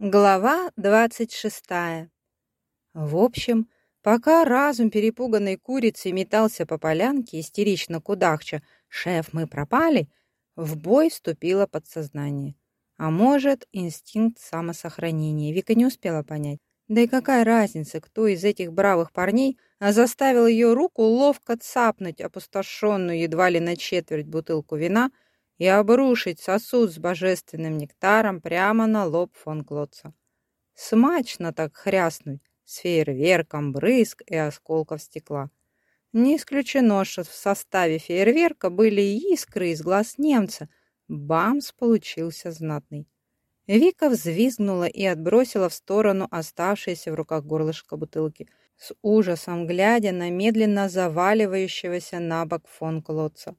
Глава двадцать шестая. В общем, пока разум перепуганной курицы метался по полянке, истерично кудахча «Шеф, мы пропали!», в бой вступило подсознание. А может, инстинкт самосохранения. Вика не успела понять. Да и какая разница, кто из этих бравых парней заставил ее руку ловко цапнуть опустошенную едва ли на четверть бутылку вина – и обрушить сосуд с божественным нектаром прямо на лоб фон Клотца. Смачно так хряснуть с фейерверком, брызг и осколков стекла. Не исключено, что в составе фейерверка были и искры из глаз немца. Бамс получился знатный. Вика взвизгнула и отбросила в сторону оставшееся в руках горлышко бутылки, с ужасом глядя на медленно заваливающегося на бок фон Клотца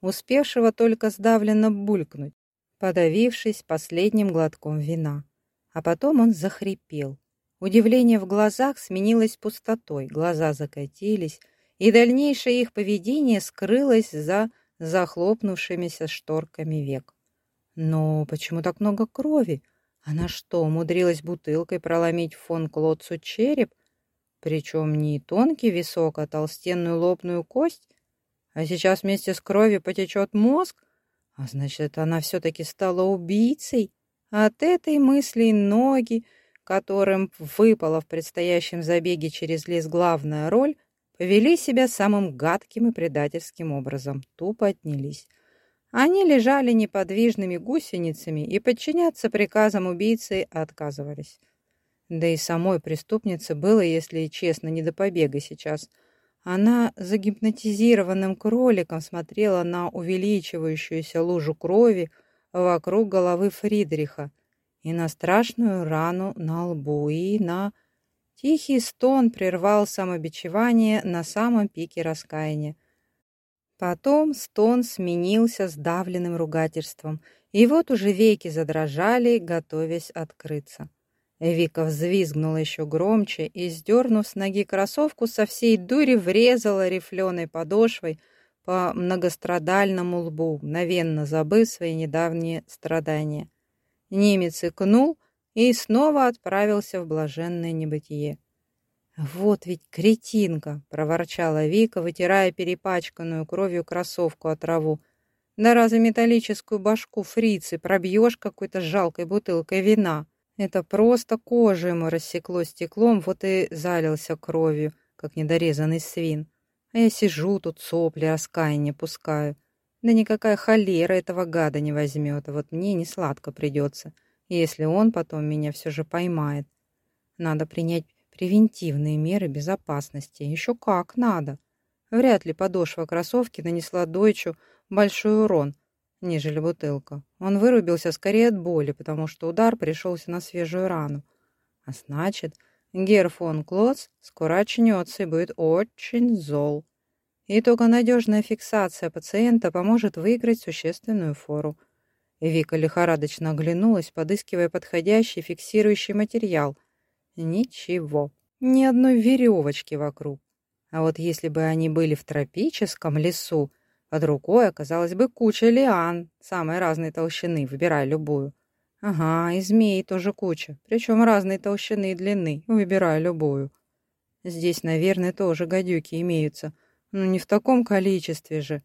успевшего только сдавленно булькнуть, подавившись последним глотком вина. А потом он захрипел. Удивление в глазах сменилось пустотой, глаза закатились, и дальнейшее их поведение скрылось за захлопнувшимися шторками век. Но почему так много крови? Она что, умудрилась бутылкой проломить фон Клодцу череп? Причем не тонкий висок, а толстенную лобную кость? А сейчас вместе с кровью потечет мозг? А значит, она все-таки стала убийцей? От этой мысли ноги, которым выпала в предстоящем забеге через лес главная роль, повели себя самым гадким и предательским образом, тупо отнялись. Они лежали неподвижными гусеницами и подчиняться приказам убийцы отказывались. Да и самой преступнице было, если честно, не до побега сейчас – она загипнотизированным кроликом смотрела на увеличивающуюся лужу крови вокруг головы Фридриха и на страшную рану на лбу, и на... Тихий стон прервал самобичевание на самом пике раскаяния. Потом стон сменился сдавленным ругательством, и вот уже веки задрожали, готовясь открыться. Вика взвизгнула еще громче и, сдернув с ноги кроссовку, со всей дури врезала рифленой подошвой по многострадальному лбу, мгновенно забыв свои недавние страдания. Немец икнул и снова отправился в блаженное небытие. «Вот ведь кретинка!» — проворчала Вика, вытирая перепачканную кровью кроссовку от траву. «Да разве металлическую башку фрицы пробьешь какой-то жалкой бутылкой вина?» Это просто кожу ему рассекло стеклом, вот и залился кровью, как недорезанный свин. А я сижу тут, сопли, раскаяние пускаю. Да никакая холера этого гада не возьмет, а вот мне не сладко придется, если он потом меня все же поймает. Надо принять превентивные меры безопасности. Еще как надо. Вряд ли подошва кроссовки нанесла Дойчу большой урон, нежели бутылка. Он вырубился скорее от боли, потому что удар пришелся на свежую рану. А значит, Гер фон Клоц скоро очнется и будет очень зол. И только надежная фиксация пациента поможет выиграть существенную фору. Вика лихорадочно оглянулась, подыскивая подходящий фиксирующий материал. Ничего, ни одной веревочки вокруг. А вот если бы они были в тропическом лесу, под рукой оказалась бы куча лиан, самой разной толщины, выбирай любую. Ага, и змей тоже куча, причем разной толщины и длины, выбирай любую. Здесь, наверное, тоже гадюки имеются, но не в таком количестве же.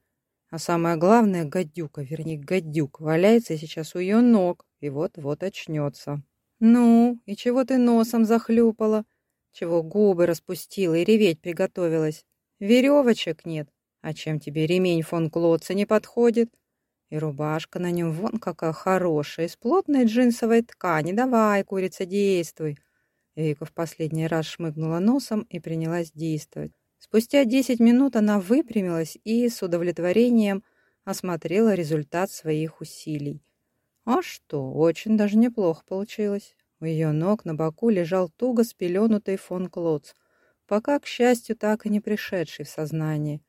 А самое главное, гадюка, вернее, гадюк, валяется сейчас у ее ног и вот-вот очнется. Ну, и чего ты носом захлюпала? Чего губы распустила и реветь приготовилась? Веревочек нет. А чем тебе ремень фон Клотца не подходит? И рубашка на нем вон какая хорошая, из плотной джинсовой ткани. Давай, курица, действуй. Вика в последний раз шмыгнула носом и принялась действовать. Спустя десять минут она выпрямилась и с удовлетворением осмотрела результат своих усилий. А что, очень даже неплохо получилось. У ее ног на боку лежал туго спеленутый фон Клотц, пока, к счастью, так и не пришедший в сознание.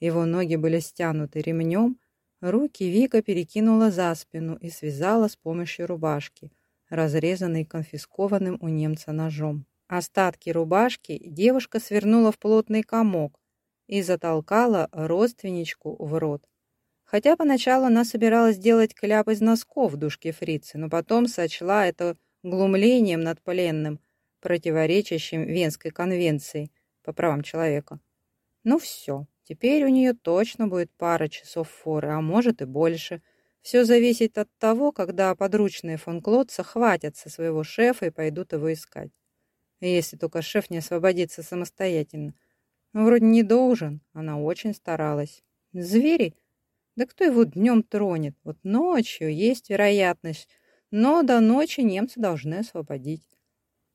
Его ноги были стянуты ремнем, руки Вика перекинула за спину и связала с помощью рубашки, разрезанной конфискованным у немца ножом. Остатки рубашки девушка свернула в плотный комок и затолкала родственничку в рот. Хотя поначалу она собиралась сделать кляп из носков в душке фрицы, но потом сочла это глумлением над пленным, противоречащим Венской конвенции по правам человека. Ну все, теперь у нее точно будет пара часов форы, а может и больше. Все зависит от того, когда подручные фон Клотца хватятся своего шефа и пойдут его искать. Если только шеф не освободится самостоятельно. Но вроде не должен, она очень старалась. Звери? Да кто его днем тронет? Вот ночью есть вероятность, но до ночи немцы должны освободить.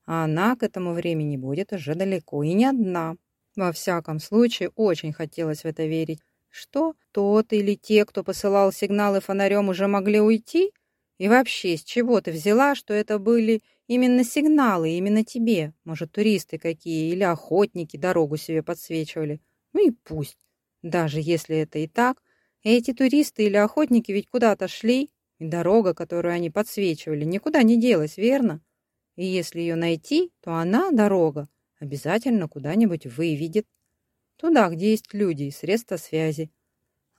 А она к этому времени будет уже далеко, и не одна. Во всяком случае, очень хотелось в это верить. Что, тот или те, кто посылал сигналы фонарем, уже могли уйти? И вообще, с чего ты взяла, что это были именно сигналы, именно тебе? Может, туристы какие или охотники дорогу себе подсвечивали? Ну и пусть. Даже если это и так, эти туристы или охотники ведь куда-то шли, и дорога, которую они подсвечивали, никуда не делась, верно? И если ее найти, то она, дорога, обязательно куда-нибудь выведет. Туда, где есть люди и средства связи.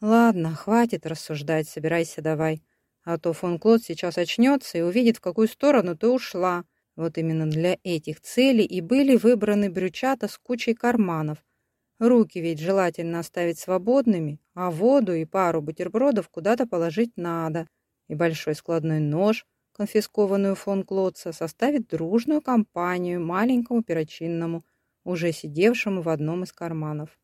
Ладно, хватит рассуждать, собирайся давай. А то фон Клод сейчас очнется и увидит, в какую сторону ты ушла. Вот именно для этих целей и были выбраны брючата с кучей карманов. Руки ведь желательно оставить свободными, а воду и пару бутербродов куда-то положить надо. И большой складной нож, конфискованную фон Клотца, составит дружную компанию маленькому перочинному, уже сидевшему в одном из карманов.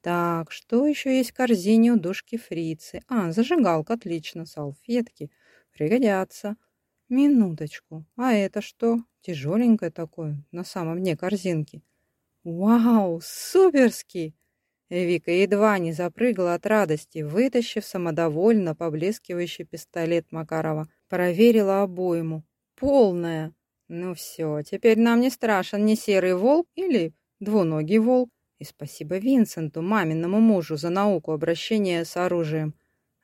Так, что еще есть в корзине у душки фрицы? А, зажигалка, отлично, салфетки. Пригодятся. Минуточку. А это что? Тяжеленькое такое, на самом дне корзинки. Вау, суперски! Вика едва не запрыгала от радости, вытащив самодовольно поблескивающий пистолет Макарова. Проверила обойму. Полная. Ну все, теперь нам не страшен ни серый волк или двуногий волк. И спасибо Винсенту, маминому мужу, за науку обращения с оружием.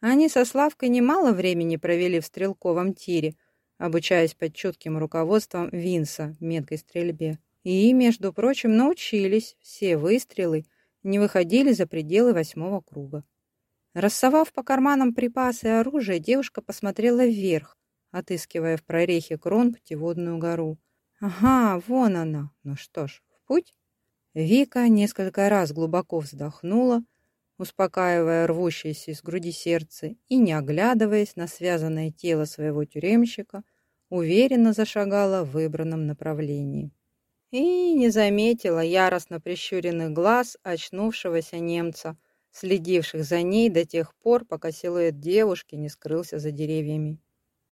Они со Славкой немало времени провели в стрелковом тире, обучаясь под чутким руководством Винса меткой стрельбе. И, между прочим, научились все выстрелы не выходили за пределы восьмого круга. Рассовав по карманам припасы и оружие, девушка посмотрела вверх, отыскивая в прорехе крон путеводную гору. Ага, вон она. Ну что ж, в путь. Вика несколько раз глубоко вздохнула, успокаивая рвущееся из груди сердце и, не оглядываясь на связанное тело своего тюремщика, уверенно зашагала в выбранном направлении и не заметила яростно прищуренных глаз очнувшегося немца, следивших за ней до тех пор, пока силуэт девушки не скрылся за деревьями.